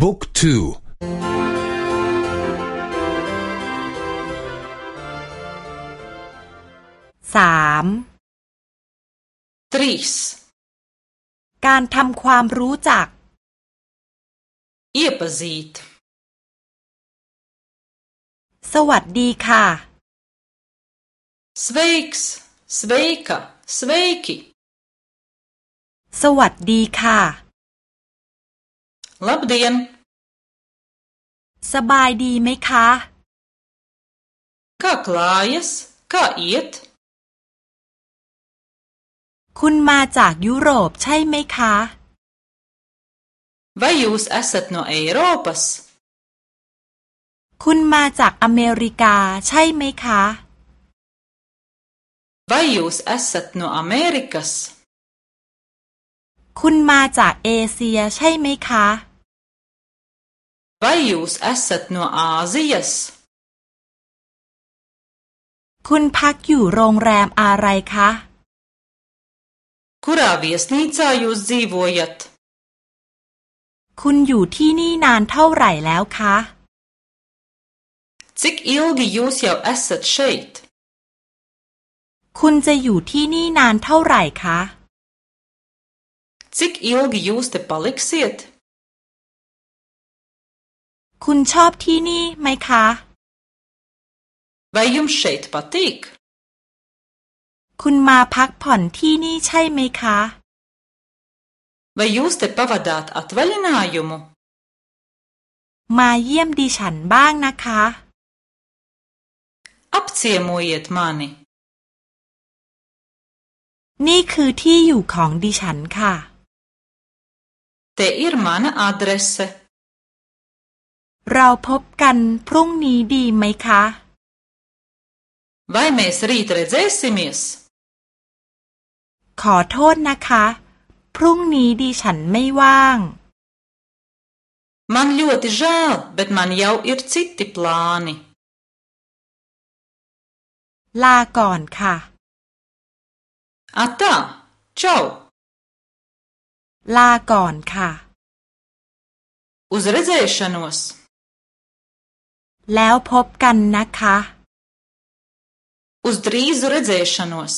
บุ๊กทูสามทรีสการทำความรู้จัก iepazīt สวัสดีค่ะ sveiks sveika sveiki สวัสดีค่ะ labdien สบายดีไหมคะ kā klājas kā iet คุณมาจากยุโรปใช่ไหมคะ vai jūs esat no Eiropas คุณมาจากอเมริกาใช่ไหมคะ vai jūs esat no Amerikas คุณมาจากเอเชียใช่ไหมคะ vai jūs esat no Āzijas คุณพักอยู่โรงแรมอะไรคะ kurā viesnīcā jūs dzīvojat คุณอยู่ที่นี่นานเท่าไหร่แล้วคะ cik ilgi jūs jau esat šeit คุณจะอยู่ที่นี่นานเท่าไหร่คะ cik ilgi jūs te paliksiet คุณชอบที่นี่ไหมคะ vai jums šeit patīk คุณมาพักผ่อนที่นี่ใช่ไหมคะ vai jūs te pavadāt atvaļinājumu มาเยี่ยมดิฉันบ้างนะคะ apciemojiet mani นี่คือที่อยู่ของดิฉันค่ะ te ir mana adrese เราพบกันพรุ่งนี้ดีไหมคะ vai mēs rīt redzēsimies ขอโทษนะคะ พรุ่งนี้ดิฉันไม่ว่าง man ļoti žēl bet man jau ir citi plāni ลาก่อนค่ะ atā čau ลาก่อนค่ะ uz redzēšanos แล้วพบกันนะคะ uz drīzu redzēšanos